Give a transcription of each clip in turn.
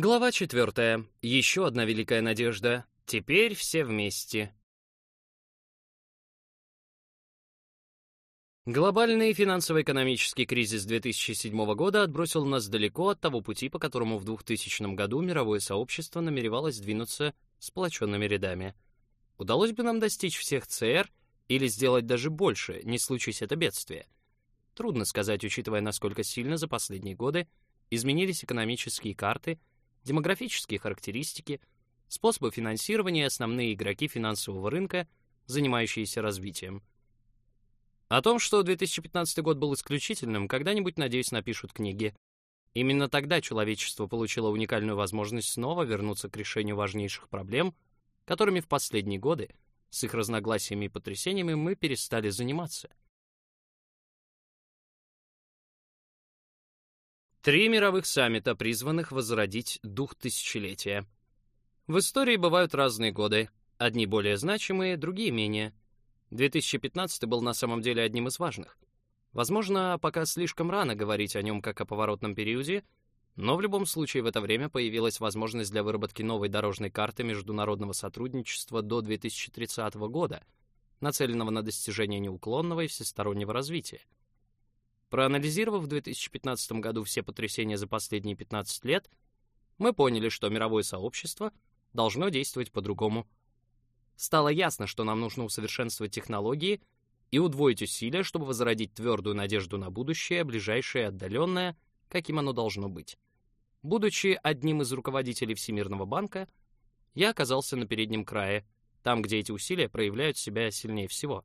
Глава четвертая. Еще одна великая надежда. Теперь все вместе. Глобальный финансово-экономический кризис 2007 года отбросил нас далеко от того пути, по которому в 2000 году мировое сообщество намеревалось двинуться сплоченными рядами. Удалось бы нам достичь всех ЦР или сделать даже больше, не случись это бедствие? Трудно сказать, учитывая, насколько сильно за последние годы изменились экономические карты, демографические характеристики, способы финансирования и основные игроки финансового рынка, занимающиеся развитием – о том, что 2015 год был исключительным, когда-нибудь, надеюсь, напишут книги. Именно тогда человечество получило уникальную возможность снова вернуться к решению важнейших проблем, которыми в последние годы, с их разногласиями и потрясениями, мы перестали заниматься. Три мировых саммита, призванных возродить дух тысячелетия. В истории бывают разные годы, одни более значимые, другие менее – 2015 был на самом деле одним из важных. Возможно, пока слишком рано говорить о нем как о поворотном периоде, но в любом случае в это время появилась возможность для выработки новой дорожной карты международного сотрудничества до 2030 года, нацеленного на достижение неуклонного и всестороннего развития. Проанализировав в 2015 году все потрясения за последние 15 лет, мы поняли, что мировое сообщество должно действовать по-другому – стало ясно, что нам нужно усовершенствовать технологии и удвоить усилия, чтобы возродить твердую надежду на будущее, ближайшее и отдаленное, каким оно должно быть. Будучи одним из руководителей Всемирного банка, я оказался на переднем крае, там, где эти усилия проявляют себя сильнее всего.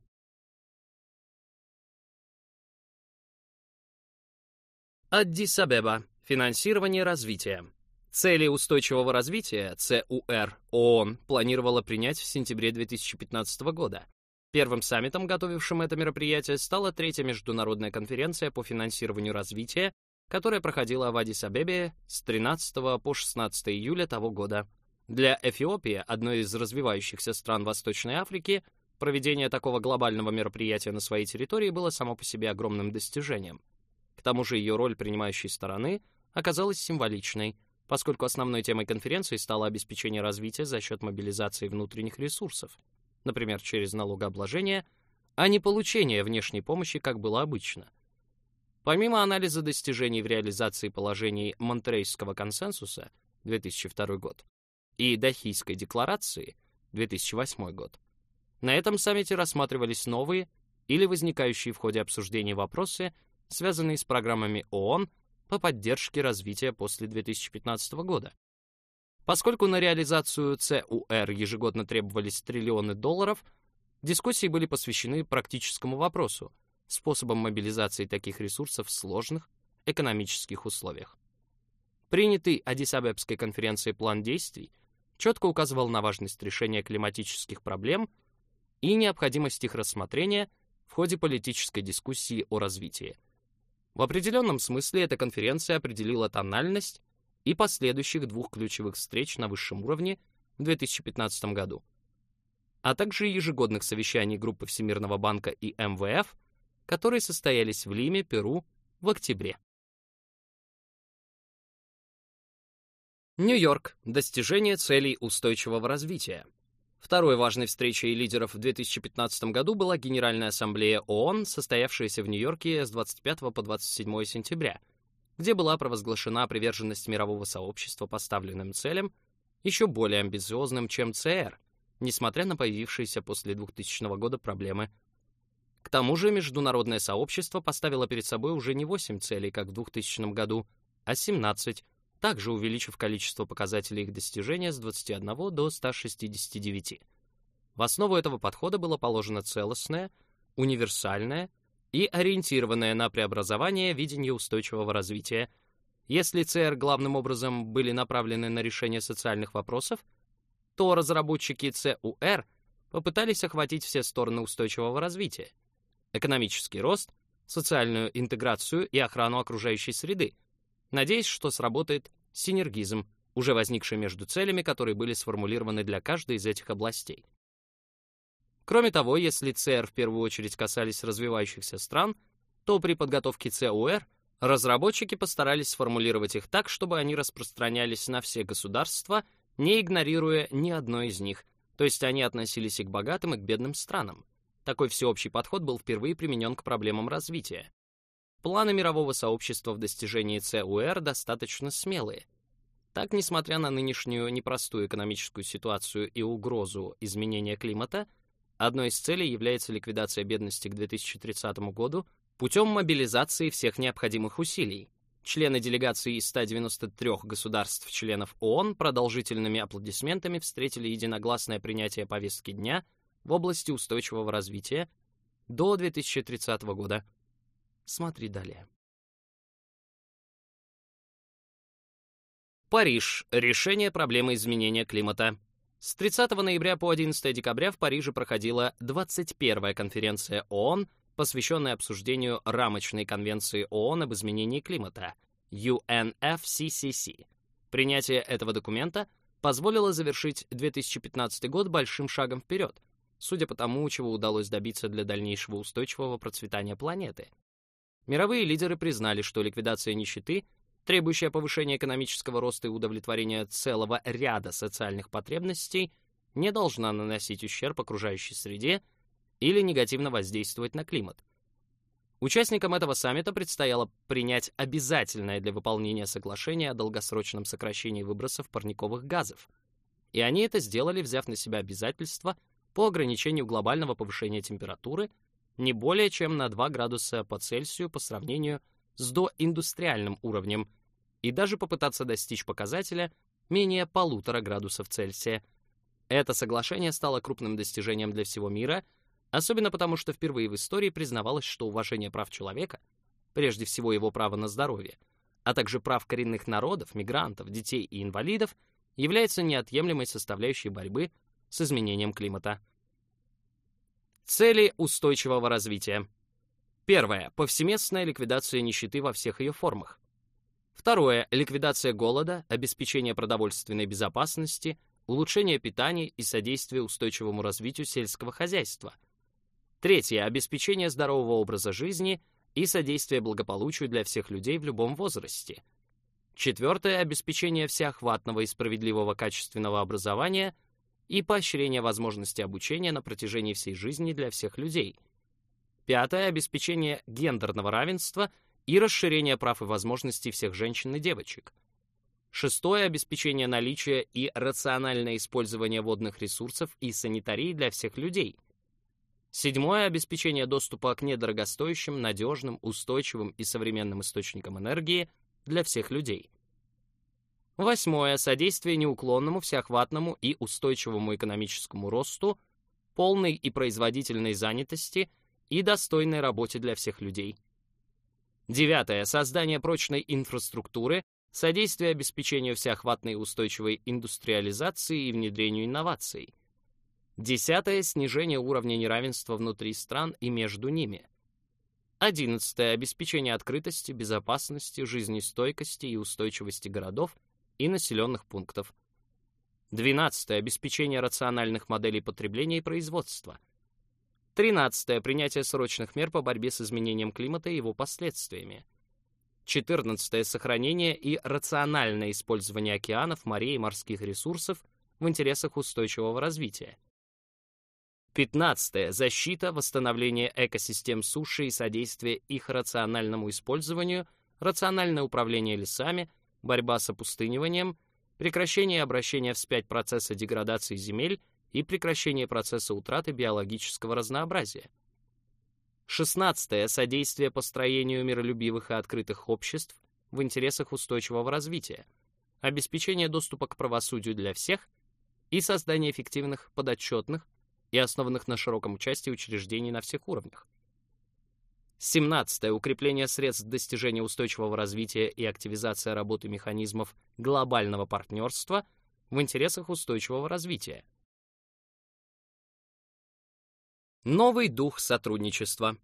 Аддис-Абеба. Финансирование развития. Цели устойчивого развития ЦУР ООН планировала принять в сентябре 2015 года. Первым саммитом, готовившим это мероприятие, стала третья международная конференция по финансированию развития, которая проходила в Адис-Абебе с 13 по 16 июля того года. Для Эфиопии, одной из развивающихся стран Восточной Африки, проведение такого глобального мероприятия на своей территории было само по себе огромным достижением. К тому же ее роль принимающей стороны оказалась символичной – поскольку основной темой конференции стало обеспечение развития за счет мобилизации внутренних ресурсов, например, через налогообложение, а не получение внешней помощи, как было обычно. Помимо анализа достижений в реализации положений Монтерейского консенсуса 2002 год и Дахийской декларации 2008 год, на этом саммите рассматривались новые или возникающие в ходе обсуждений вопросы, связанные с программами ООН по поддержке развития после 2015 года. Поскольку на реализацию ЦУР ежегодно требовались триллионы долларов, дискуссии были посвящены практическому вопросу, способам мобилизации таких ресурсов в сложных экономических условиях. Принятый Адис-Абебской конференцией план действий четко указывал на важность решения климатических проблем и необходимость их рассмотрения в ходе политической дискуссии о развитии. В определенном смысле эта конференция определила тональность и последующих двух ключевых встреч на высшем уровне в 2015 году, а также ежегодных совещаний группы Всемирного банка и МВФ, которые состоялись в Лиме, Перу в октябре. Нью-Йорк. Достижение целей устойчивого развития. Второй важной встречей лидеров в 2015 году была Генеральная ассамблея ООН, состоявшаяся в Нью-Йорке с 25 по 27 сентября, где была провозглашена приверженность мирового сообщества поставленным целям, еще более амбициозным, чем ЦР, несмотря на появившиеся после 2000 года проблемы. К тому же международное сообщество поставило перед собой уже не 8 целей, как в 2000 году, а 17, также увеличив количество показателей их достижения с 21 до 169. В основу этого подхода было положено целостное, универсальное и ориентированное на преобразование видение устойчивого развития. Если ЦР главным образом были направлены на решение социальных вопросов, то разработчики ЦУР попытались охватить все стороны устойчивого развития: экономический рост, социальную интеграцию и охрану окружающей среды, надеясь, что сработает синергизм, уже возникший между целями, которые были сформулированы для каждой из этих областей. Кроме того, если ЦР в первую очередь касались развивающихся стран, то при подготовке ЦУР Разработчики постарались сформулировать их так, чтобы они распространялись на все государства, не игнорируя ни одной из них, то есть они относились и к богатым, и к бедным странам. Такой всеобщий подход был впервые применен к проблемам развития. Планы мирового сообщества в достижении ЦУР достаточно смелые. Так, несмотря на нынешнюю непростую экономическую ситуацию и угрозу изменения климата, одной из целей является ликвидация бедности к 2030 году путем мобилизации всех необходимых усилий. Члены делегации из 193 государств-членов ООН продолжительными аплодисментами встретили единогласное принятие повестки дня в области устойчивого развития до 2030 года. Смотри далее. Париж. Решение проблемы изменения климата. С 30 ноября по 11 декабря в Париже проходила 21-я конференция ООН посвященная обсуждению рамочной конвенции ООН об изменении климата UNFCCC. Принятие этого документа позволило завершить 2015 год большим шагом вперед, судя по тому, чего удалось добиться для дальнейшего устойчивого процветания планеты. Мировые лидеры признали, что ликвидация нищеты, требующая повышения экономического роста и удовлетворения целого ряда социальных потребностей, не должна наносить ущерб окружающей среде или негативно воздействовать на климат. Участникам этого саммита предстояло принять обязательное для выполнения соглашение о долгосрочном сокращении выбросов парниковых газов. И они это сделали, взяв на себя обязательства по ограничению глобального повышения температуры не более чем на 2 градуса по Цельсию по сравнению с доиндустриальным уровнем и даже попытаться достичь показателя менее полутора градусов Цельсия. Это соглашение стало крупным достижением для всего мира — Особенно потому, что впервые в истории признавалось, что уважение прав человека, прежде всего его право на здоровье, а также прав коренных народов, мигрантов, детей и инвалидов, является неотъемлемой составляющей борьбы с изменением климата. Цели устойчивого развития. Первое. Повсеместная ликвидация нищеты во всех ее формах. Второе. Ликвидация голода, обеспечение продовольственной безопасности, улучшение питания и содействие устойчивому развитию сельского хозяйства – Третье — обеспечение здорового образа жизни и содействие благополучию для всех людей в любом возрасте. Четвертое — обеспечение всеохватного и справедливого качественного образования и поощрение возможности обучения на протяжении всей жизни для всех людей. Пятое — обеспечение гендерного равенства и расширение прав и возможностей всех женщин и девочек. Шестое — обеспечение наличия и рациональное использование водных ресурсов и санитарии для всех людей — Седьмое — обеспечение доступа к недорогостоящим, надежным, устойчивым и современным источникам энергии для всех людей. Восьмое — содействие неуклонному, всеохватному и устойчивому экономическому росту, полной и производительной занятости и достойной работе для всех людей. Девятое — создание прочной инфраструктуры, содействие обеспечению всеохватной устойчивой индустриализации и внедрению инноваций — Десятое — снижение уровня неравенства внутри стран и между ними. Одиннадцатое — обеспечение открытости, безопасности, жизнестойкости и устойчивости городов и населенных пунктов. Двенадцатое — обеспечение рациональных моделей потребления и производства. Тринадцатое — принятие срочных мер по борьбе с изменением климата и его последствиями. Четырнадцатое — сохранение и рациональное использование океанов, морей и морских ресурсов в интересах устойчивого развития. 15. Защита, восстановление экосистем суши и содействие их рациональному использованию, рациональное управление лесами, борьба с опустыниванием, прекращение обращения вспять процесса деградации земель и прекращение процесса утраты биологического разнообразия. 16. Содействие построению миролюбивых и открытых обществ в интересах устойчивого развития, обеспечение доступа к правосудию для всех и создание эффективных, подотчетных, и основанных на широком участии учреждений на всех уровнях. 17. Укрепление средств достижения устойчивого развития и активизация работы механизмов глобального партнерства в интересах устойчивого развития. Новый дух сотрудничества.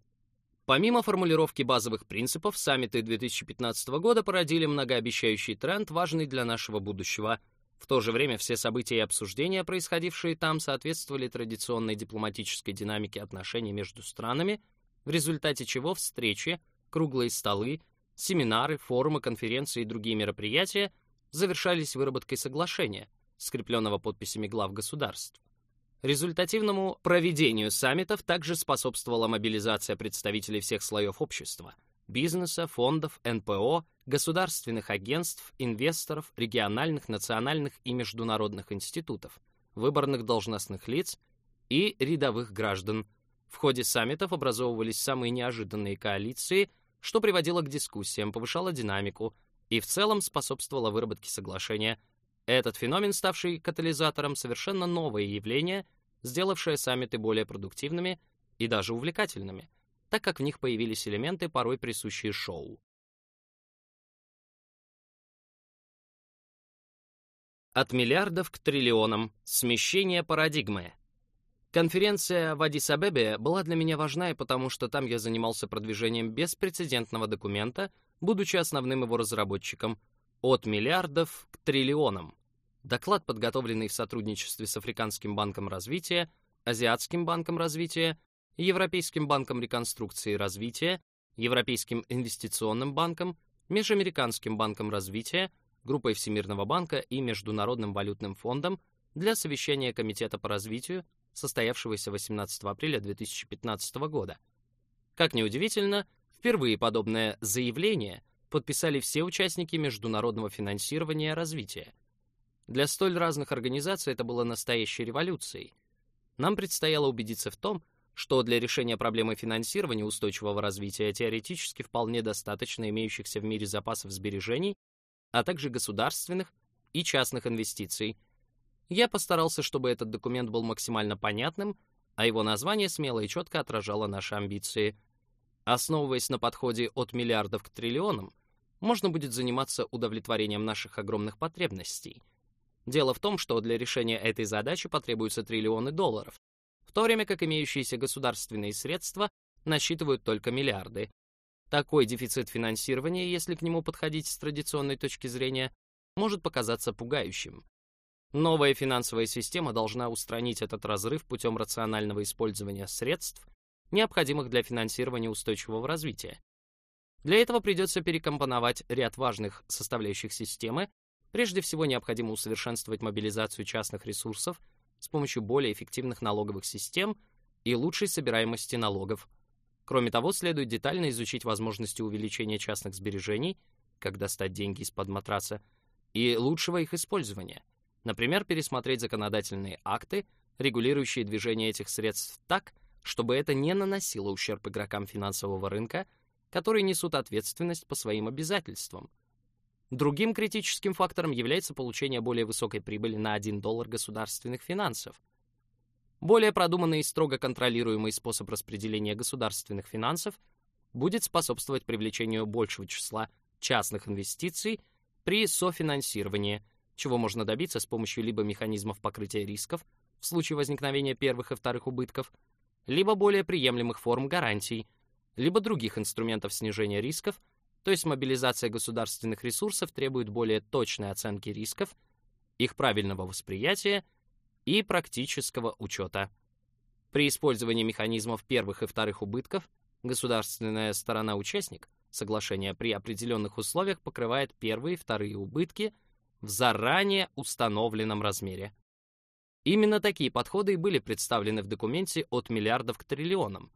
Помимо формулировки базовых принципов, саммиты 2015 года породили многообещающий тренд, важный для нашего будущего — в то же время все события и обсуждения, происходившие там, соответствовали традиционной дипломатической динамике отношений между странами, в результате чего встречи, круглые столы, семинары, форумы, конференции и другие мероприятия завершались выработкой соглашения, скрепленного подписями глав государств. Результативному проведению саммитов также способствовала мобилизация представителей всех слоев общества – бизнеса, фондов, НПО, государственных агентств, инвесторов, региональных, национальных и международных институтов, выборных должностных лиц и рядовых граждан. В ходе саммитов образовывались самые неожиданные коалиции, что приводило к дискуссиям, повышало динамику и в целом способствовало выработке соглашения – этот феномен, ставший катализатором, совершенно новое явление, сделавшее саммиты более продуктивными и даже увлекательными, так как в них появились элементы, порой присущие шоу. От миллиардов к триллионам. Смещение парадигмы. Конференция в Адис-Абебе была для меня важна, потому что там я занимался продвижением беспрецедентного документа, будучи основным его разработчиком. От миллиардов к триллионам. Доклад, подготовленный в сотрудничестве с Африканским банком развития, Азиатским банком развития, Европейским банком реконструкции и развития, Европейским инвестиционным банком, Межамериканским банком развития, Группой Всемирного банка и Международным валютным фондом для совещания Комитета по развитию, состоявшегося 18 апреля 2015 года. Как ни удивительно, впервые подобное заявление подписали все участники международного финансирования развития – для столь разных организаций это было настоящей революцией. Нам предстояло убедиться в том, что для решения проблемы финансирования устойчивого развития теоретически вполне достаточно имеющихся в мире запасов сбережений, а также государственных и частных инвестиций. Я постарался, чтобы этот документ был максимально понятным, а его название смело и четко отражало наши амбиции. Основываясь на подходе от миллиардов к триллионам, можно будет заниматься удовлетворением наших огромных потребностей — Дело в том, что для решения этой задачи потребуются триллионы долларов, в то время как имеющиеся государственные средства насчитывают только миллиарды. Такой дефицит финансирования, если к нему подходить с традиционной точки зрения, может показаться пугающим. Новая финансовая система должна устранить этот разрыв путем рационального использования средств, необходимых для финансирования устойчивого развития. Для этого придется перекомпоновать ряд важных составляющих системы Прежде всего, необходимо усовершенствовать мобилизацию частных ресурсов с помощью более эффективных налоговых систем и лучшей собираемости налогов. Кроме того, следует детально изучить возможности увеличения частных сбережений, как достать деньги из-под матраса, и лучшего их использования. Например, пересмотреть законодательные акты, регулирующие движение этих средств так, чтобы это не наносило ущерб игрокам финансового рынка, которые несут ответственность по своим обязательствам, Другим критическим фактором является получение более высокой прибыли на 1 доллар государственных финансов. Более продуманный и строго контролируемый способ распределения государственных финансов будет способствовать привлечению большего числа частных инвестиций при софинансировании, чего можно добиться с помощью либо механизмов покрытия рисков в случае возникновения первых и вторых убытков, либо более приемлемых форм гарантий, либо других инструментов снижения рисков – то есть мобилизация государственных ресурсов требует более точной оценки рисков, их правильного восприятия и практического учета. При использовании механизмов первых и вторых убытков государственная сторона-участник соглашения при определенных условиях покрывает первые и вторые убытки в заранее установленном размере. Именно такие подходы и были представлены в документе от миллиардов к триллионам.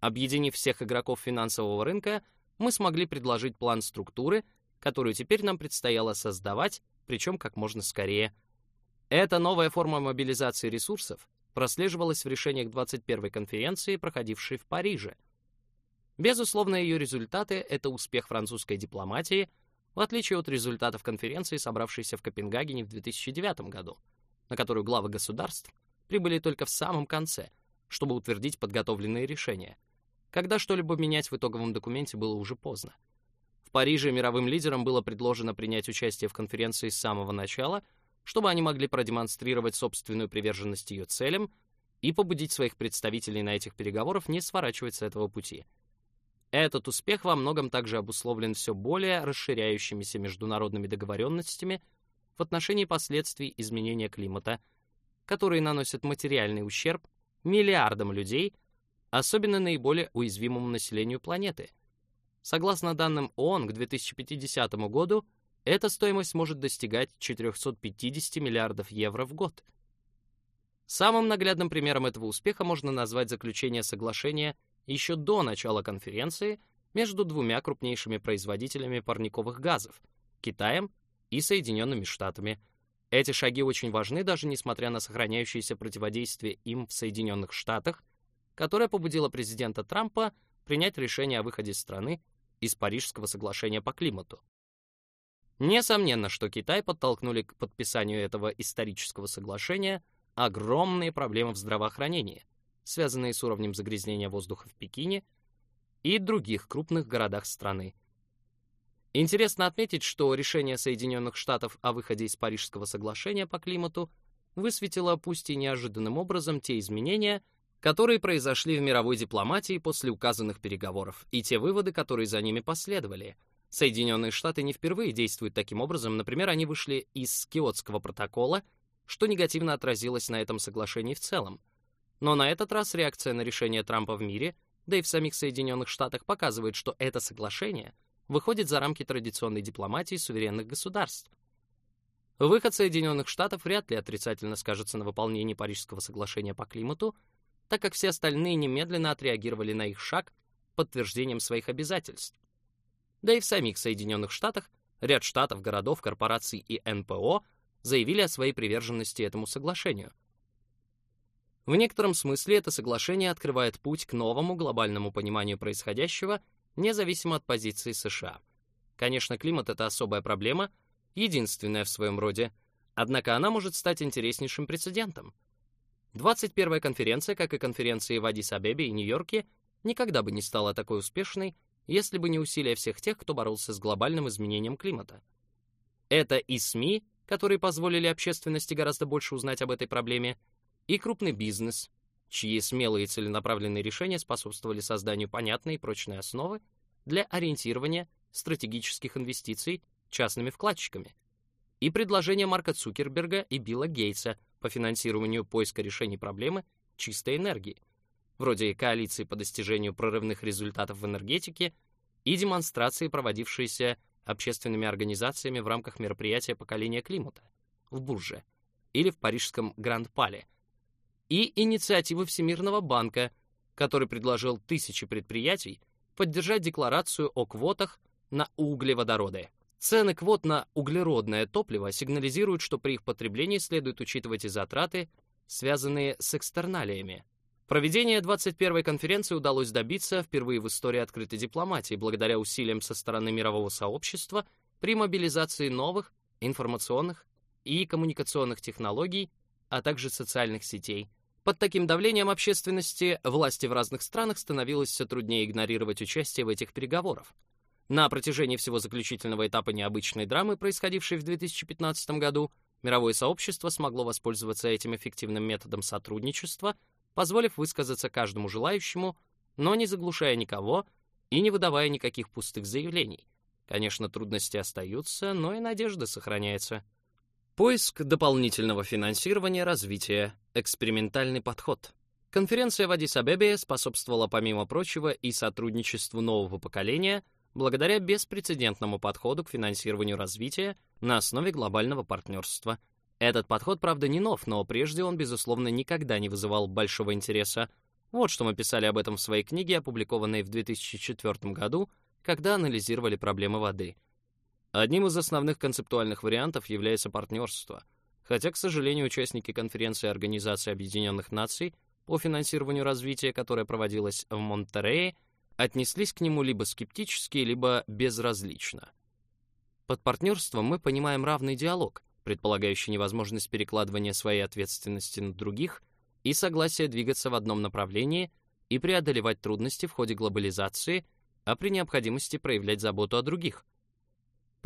Объединив всех игроков финансового рынка – мы смогли предложить план структуры, которую теперь нам предстояло создавать, причем как можно скорее. Эта новая форма мобилизации ресурсов прослеживалась в решениях 21-й конференции, проходившей в Париже. Безусловно, ее результаты — это успех французской дипломатии, в отличие от результатов конференции, собравшейся в Копенгагене в 2009 году, на которую главы государств прибыли только в самом конце, чтобы утвердить подготовленные решения — когда что-либо менять в итоговом документе было уже поздно. В Париже мировым лидерам было предложено принять участие в конференции с самого начала, чтобы они могли продемонстрировать собственную приверженность ее целям и побудить своих представителей на этих переговорах не сворачивать с этого пути. Этот успех во многом также обусловлен все более расширяющимися международными договоренностями в отношении последствий изменения климата, которые наносят материальный ущерб миллиардам людей — особенно наиболее уязвимому населению планеты. Согласно данным ООН, к 2050 году эта стоимость может достигать 450 миллиардов евро в год. Самым наглядным примером этого успеха можно назвать заключение соглашения еще до начала конференции между двумя крупнейшими производителями парниковых газов — Китаем и Соединенными Штатами. Эти шаги очень важны, даже несмотря на сохраняющееся противодействие им в Соединенных Штатах, которое побудило президента Трампа принять решение о выходе страны из Парижского соглашения по климату. Несомненно, что Китай подтолкнули к подписанию этого исторического соглашения огромные проблемы в здравоохранении, связанные с уровнем загрязнения воздуха в Пекине и других крупных городах страны. Интересно отметить, что решение Соединенных Штатов о выходе из Парижского соглашения по климату высветило, пусть и неожиданным образом, те изменения, которые произошли в мировой дипломатии после указанных переговоров, и те выводы, которые за ними последовали — Соединенные Штаты не впервые действуют таким образом. Например, они вышли из Киотского протокола, что негативно отразилось на этом соглашении в целом. Но на этот раз реакция на решение Трампа в мире, да и в самих Соединенных Штатах, показывает, что это соглашение выходит за рамки традиционной дипломатии суверенных государств. Выход Соединенных Штатов вряд ли отрицательно скажется на выполнении Парижского соглашения по климату, так как все остальные немедленно отреагировали на их шаг подтверждением своих обязательств. Да и в самих Соединенных Штатах ряд штатов, городов, корпораций и НПО заявили о своей приверженности этому соглашению. В некотором смысле это соглашение открывает путь к новому глобальному пониманию происходящего, независимо от позиции США. Конечно, климат — это особая проблема, единственная в своем роде, однако она может стать интереснейшим прецедентом. 21-я конференция, как и конференции в Адис-Абебе и Нью-Йорке, никогда бы не стала такой успешной, если бы не усилия всех тех, кто боролся с глобальным изменением климата. Это и СМИ, которые позволили общественности гораздо больше узнать об этой проблеме, и крупный бизнес, чьи смелые и целенаправленные решения способствовали созданию понятной и прочной основы для ориентирования стратегических инвестиций частными вкладчиками, и предложения Марка Цукерберга и Билла Гейтса по финансированию поиска решений проблемы чистой энергии, вроде коалиции по достижению прорывных результатов в энергетике и демонстрации, проводившиеся общественными организациями в рамках мероприятия поколения климата в Бурже или в парижском Гранд-Пале, и инициативы Всемирного банка, который предложил тысячи предприятий поддержать декларацию о квотах на углеводороды. Цены квот на углеродное топливо сигнализируют, что при их потреблении следует учитывать и затраты, связанные с экстерналиями, Проведение 21-й конференции удалось добиться впервые в истории открытой дипломатии благодаря усилиям со стороны мирового сообщества при мобилизации новых информационных и коммуникационных технологий, а также социальных сетей. Под таким давлением общественности власти в разных странах становилось все труднее игнорировать участие в этих переговорах. На протяжении всего заключительного этапа необычной драмы, происходившей в 2015 году, мировое сообщество смогло воспользоваться этим эффективным методом сотрудничества – позволив высказаться каждому желающему, но не заглушая никого и не выдавая никаких пустых заявлений. Конечно, трудности остаются, но и надежда сохраняется. Поиск дополнительного финансирования развития, экспериментальный подход. Конференция в Адис-Абебе способствовала, помимо прочего, и сотрудничеству нового поколения благодаря беспрецедентному подходу к финансированию развития на основе глобального партнерства – этот подход, правда, не нов, но прежде он, безусловно, никогда не вызывал большого интереса. Вот что мы писали об этом в своей книге, опубликованной в 2004 году, когда анализировали проблемы воды. Одним из основных концептуальных вариантов является партнерство. Хотя, к сожалению, участники конференции Организации Объединенных Наций по финансированию развития, которая проводилась в Монтерее, отнеслись к нему либо скептически, либо безразлично. Под партнерством мы понимаем равный диалог, предполагающий невозможность перекладывания своей ответственности на других и согласие двигаться в одном направлении и преодолевать трудности в ходе глобализации, а при необходимости проявлять заботу о других.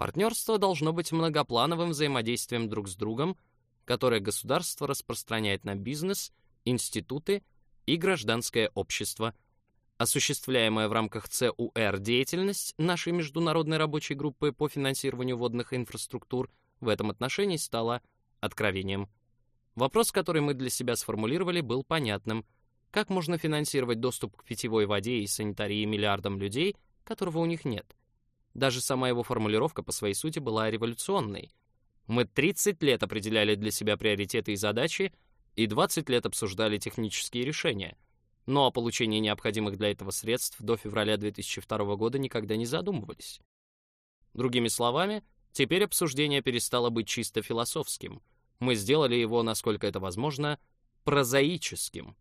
Партнерство должно быть многоплановым взаимодействием друг с другом, которое государство распространяет на бизнес, институты и гражданское общество, осуществляемая в рамках ЦУР деятельность нашей международной рабочей группы по финансированию водных инфраструктур – в этом отношении стало откровением. Вопрос, который мы для себя сформулировали, был понятным. Как можно финансировать доступ к питьевой воде и санитарии миллиардам людей, которого у них нет. Даже сама его формулировка по своей сути была революционной. Мы 30 лет определяли для себя приоритеты и задачи, и 20 лет обсуждали технические решения. Но о получении необходимых для этого средств до февраля 2002 года никогда не задумывались. Другими словами, теперь обсуждение перестало быть чисто философским. Мы сделали его, насколько это возможно, прозаическим.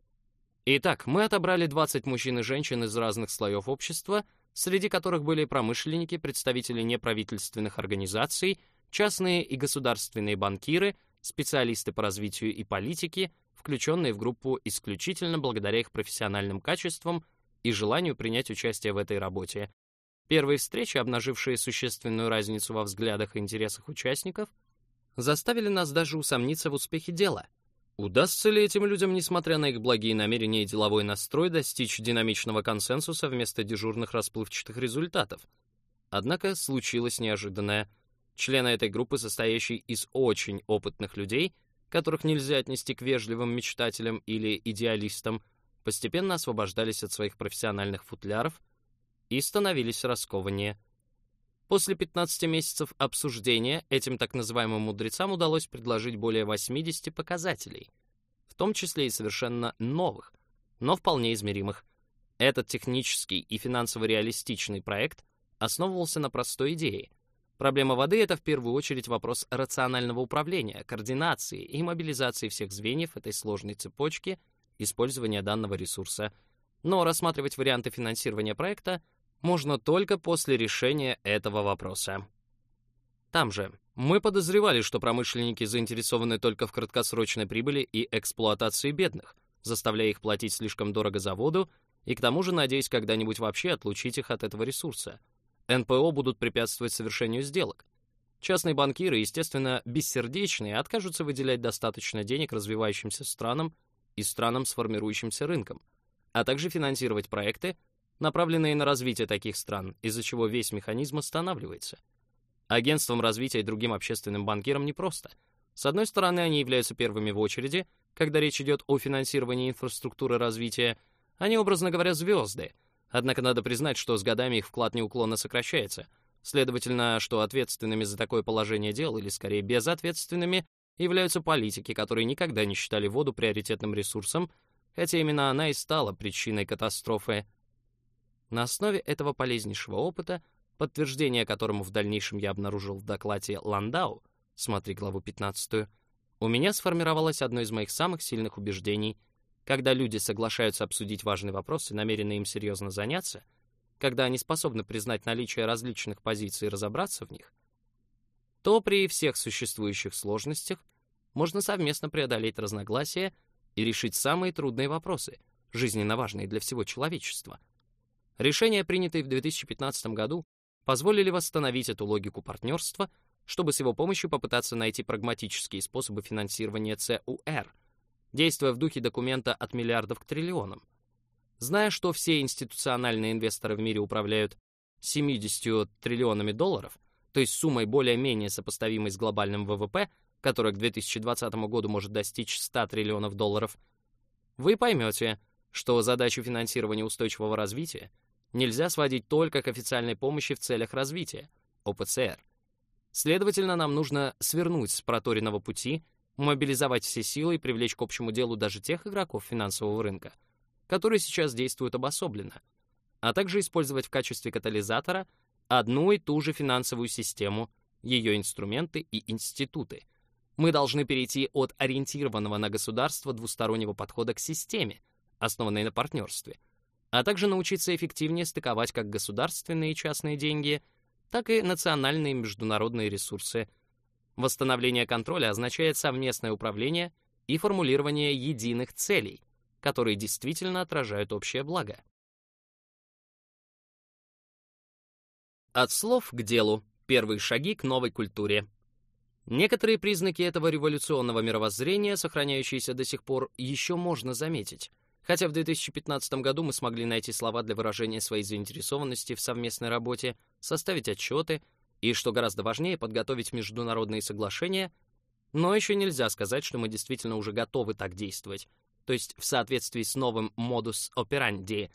Итак, мы отобрали 20 мужчин и женщин из разных слоев общества, среди которых были промышленники, представители неправительственных организаций, частные и государственные банкиры, специалисты по развитию и политике, включенные в группу исключительно благодаря их профессиональным качествам и желанию принять участие в этой работе. Первые встречи, обнажившие существенную разницу во взглядах и интересах участников, заставили нас даже усомниться в успехе дела — Удастся ли этим людям, несмотря на их благие намерения и деловой настрой, достичь динамичного консенсуса вместо дежурных расплывчатых результатов? Однако случилось неожиданное. Члены этой группы, состоящей из очень опытных людей, которых нельзя отнести к вежливым мечтателям или идеалистам, постепенно освобождались от своих профессиональных футляров и становились раскованнее. После 15 месяцев обсуждения этим так называемым мудрецам удалось предложить более 80 показателей, в том числе и совершенно новых, но вполне измеримых. Этот технический и финансово-реалистичный проект основывался на простой идее. Проблема воды — это в первую очередь вопрос рационального управления, координации и мобилизации всех звеньев этой сложной цепочки использования данного ресурса. Но рассматривать варианты финансирования проекта — можно только после решения этого вопроса. Там же мы подозревали, что промышленники заинтересованы только в краткосрочной прибыли и эксплуатации бедных, заставляя их платить слишком дорого за воду и к тому же надеясь когда-нибудь вообще отлучить их от этого ресурса. НПО будут препятствовать совершению сделок. Частные банкиры, естественно, бессердечные, откажутся выделять достаточно денег развивающимся странам и странам с формирующимся рынком, а также финансировать проекты, направленные на развитие таких стран, из-за чего весь механизм останавливается. Агентствам развития и другим общественным банкирам непросто. С одной стороны, они являются первыми в очереди, когда речь идет о финансировании инфраструктуры развития, они, образно говоря, звезды. Однако надо признать, что с годами их вклад неуклонно сокращается. Следовательно, что ответственными за такое положение дел, или скорее безответственными, являются политики, которые никогда не считали воду приоритетным ресурсом, хотя именно она и стала причиной катастрофы на основе этого полезнейшего опыта, подтверждение которому в дальнейшем я обнаружил в докладе Ландау, смотри главу 15, у меня сформировалось одно из моих самых сильных убеждений. Когда люди соглашаются обсудить важный вопрос и намерены им серьезно заняться, когда они способны признать наличие различных позиций и разобраться в них, то при всех существующих сложностях можно совместно преодолеть разногласия и решить самые трудные вопросы, жизненно важные для всего человечества — Решения, принятые в 2015 году, позволили восстановить эту логику партнерства, чтобы с его помощью попытаться найти прагматические способы финансирования ЦУР, действуя в духе документа от миллиардов к триллионам. Зная, что все институциональные инвесторы в мире управляют 70 триллионами долларов, то есть суммой более-менее сопоставимой с глобальным ВВП, которая к 2020 году может достичь 100 триллионов долларов, вы поймете, что задачу финансирования устойчивого развития нельзя сводить только к официальной помощи в целях развития, ОПЦР. Следовательно, нам нужно свернуть с проторенного пути, мобилизовать все силы и привлечь к общему делу даже тех игроков финансового рынка, которые сейчас действуют обособленно, а также использовать в качестве катализатора одну и ту же финансовую систему, ее инструменты и институты. Мы должны перейти от ориентированного на государство двустороннего подхода к системе, основанной на партнерстве, а также научиться эффективнее стыковать как государственные и частные деньги, так и национальные и международные ресурсы. Восстановление контроля означает совместное управление и формулирование единых целей, которые действительно отражают общее благо. От слов к делу. Первые шаги к новой культуре. Некоторые признаки этого революционного мировоззрения, сохраняющиеся до сих пор, еще можно заметить. Хотя в 2015 году мы смогли найти слова для выражения своей заинтересованности в совместной работе, составить отчеты и, что гораздо важнее, подготовить международные соглашения, но еще нельзя сказать, что мы действительно уже готовы так действовать. То есть в соответствии с новым модус operandi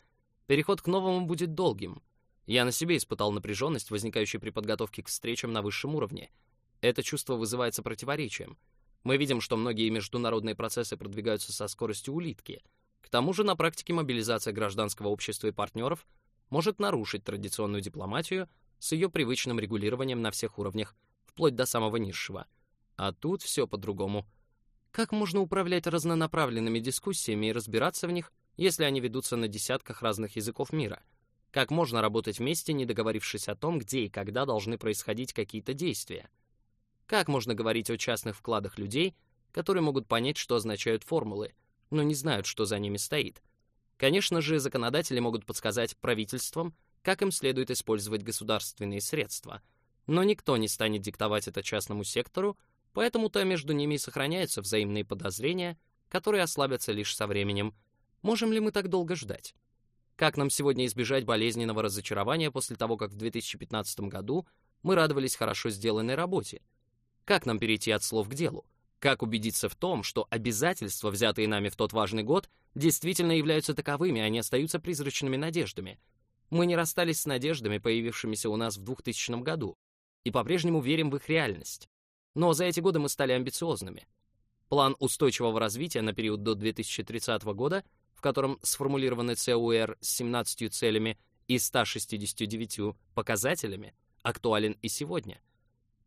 переход к новому будет долгим. Я на себе испытал напряженность, возникающую при подготовке к встречам на высшем уровне. Это чувство вызывается противоречием. Мы видим, что многие международные процессы продвигаются со скоростью улитки. К тому же на практике мобилизация гражданского общества и партнеров может нарушить традиционную дипломатию с ее привычным регулированием на всех уровнях, вплоть до самого низшего. А тут все по-другому. Как можно управлять разнонаправленными дискуссиями и разбираться в них, если они ведутся на десятках разных языков мира? Как можно работать вместе, не договорившись о том, где и когда должны происходить какие-то действия? Как можно говорить о частных вкладах людей, которые могут понять, что означают формулы, но не знают, что за ними стоит? Конечно же, законодатели могут подсказать правительствам, как им следует использовать государственные средства, но никто не станет диктовать это частному сектору, поэтому-то между ними и сохраняются взаимные подозрения, которые ослабятся лишь со временем. Можем ли мы так долго ждать? Как нам сегодня избежать болезненного разочарования после того, как в 2015 году мы радовались хорошо сделанной работе? Как нам перейти от слов к делу? Как убедиться в том, что обязательства, взятые нами в тот важный год, действительно являются таковыми, а не остаются призрачными надеждами? Мы не расстались с надеждами, появившимися у нас в 2000 году, и по-прежнему верим в их реальность. Но за эти годы мы стали амбициозными. План устойчивого развития на период до 2030 года, в котором сформулированы ЦУР с 17 целями и 169 показателями, актуален и сегодня.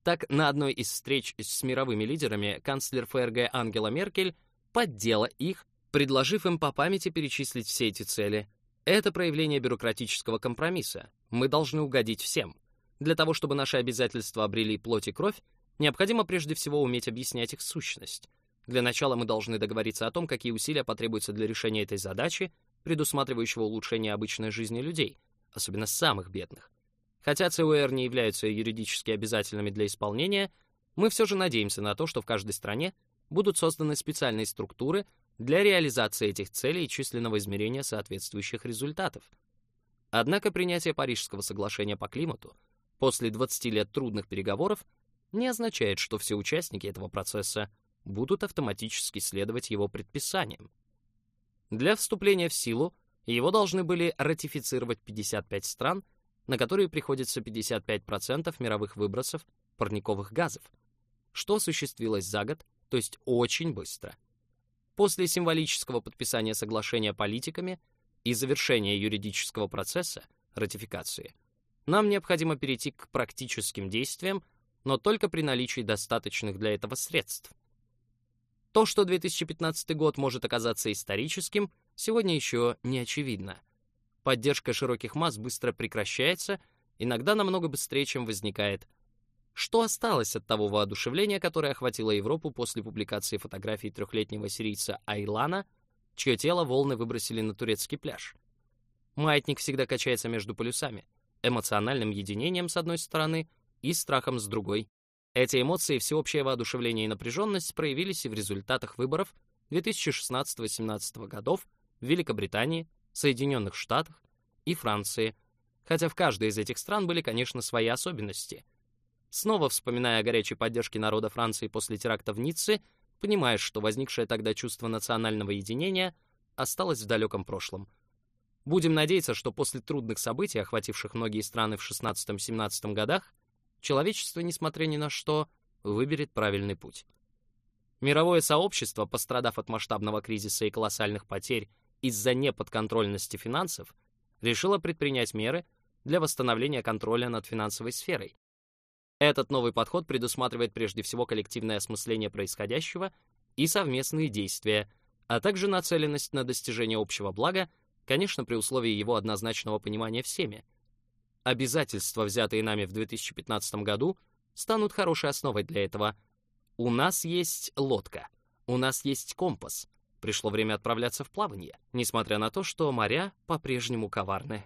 Так, на одной из встреч с мировыми лидерами канцлер ФРГ Ангела Меркель поддела их, предложив им по памяти перечислить все эти цели. Это проявление бюрократического компромисса. Мы должны угодить всем. Для того, чтобы наши обязательства обрели плоть и кровь, необходимо прежде всего уметь объяснять их сущность. Для начала мы должны договориться о том, какие усилия потребуются для решения этой задачи, предусматривающего улучшение обычной жизни людей, особенно самых бедных. Хотя ЦУР не являются юридически обязательными для исполнения, мы все же надеемся на то, что в каждой стране будут созданы специальные структуры для реализации этих целей и численного измерения соответствующих результатов. Однако принятие Парижского соглашения по климату после 20 лет трудных переговоров не означает, что все участники этого процесса будут автоматически следовать его предписаниям. Для вступления в силу его должны были ратифицировать 55 стран — на которые приходится 55% мировых выбросов парниковых газов, что осуществилось за год, то есть очень быстро. После символического подписания соглашения политиками и завершения юридического процесса ратификации, нам необходимо перейти к практическим действиям, но только при наличии достаточных для этого средств. То, что 2015 год может оказаться историческим, сегодня еще не очевидно. Поддержка широких масс быстро прекращается, иногда намного быстрее, чем возникает. Что осталось от того воодушевления, которое охватило Европу после публикации фотографий трехлетнего сирийца Айлана, чье тело волны выбросили на турецкий пляж? Маятник всегда качается между полюсами, эмоциональным единением с одной стороны и страхом с другой. Эти эмоции, всеобщее воодушевление и напряженность проявились и в результатах выборов 2016-18 годов в Великобритании, Соединенных Штатах и Франции, хотя в каждой из этих стран были, конечно, свои особенности. Снова вспоминая о горячей поддержке народа Франции после теракта в Ницце, понимаешь, что возникшее тогда чувство национального единения осталось в далеком прошлом. Будем надеяться, что после трудных событий, охвативших многие страны в 16-17 годах, человечество, несмотря ни на что, выберет правильный путь. Мировое сообщество, пострадав от масштабного кризиса и колоссальных потерь из-за неподконтрольности финансов решила предпринять меры для восстановления контроля над финансовой сферой. Этот новый подход предусматривает прежде всего коллективное осмысление происходящего и совместные действия, а также нацеленность на достижение общего блага, конечно, при условии его однозначного понимания всеми. Обязательства, взятые нами в 2015 году, станут хорошей основой для этого. У нас есть лодка, у нас есть компас, Пришло время отправляться в плавание, несмотря на то, что моря по-прежнему коварны.